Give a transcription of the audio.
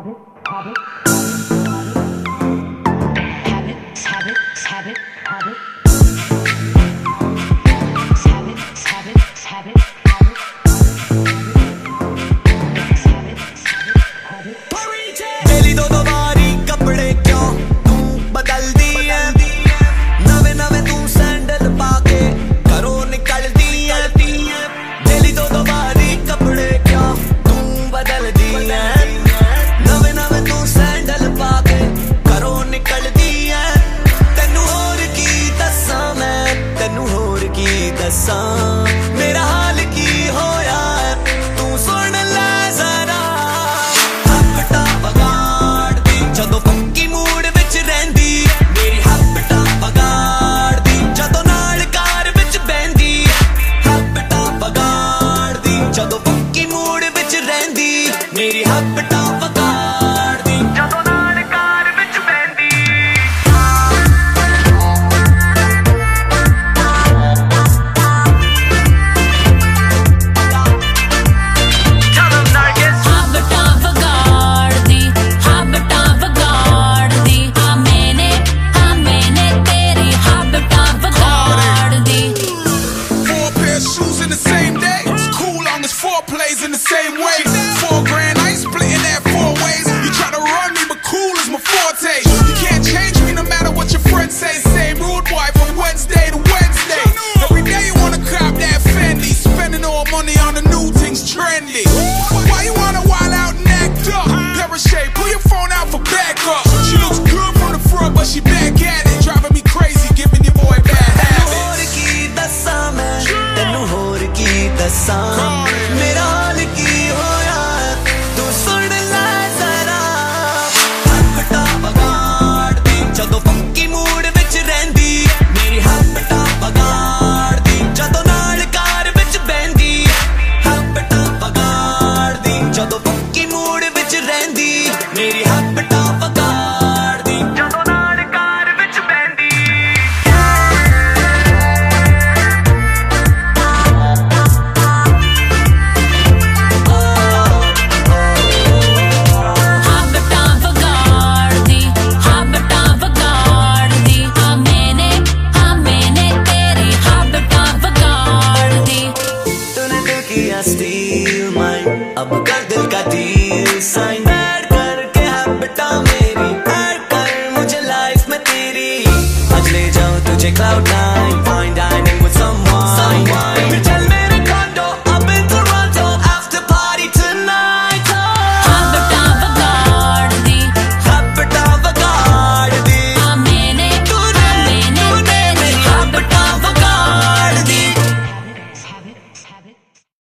habit, habit, habit, habit, habit, habit, habit. sun. plays in the same way. Four grand, I ain't splitting that four ways. You try to run me, but cool is my forte. Turkey are still mine. Abu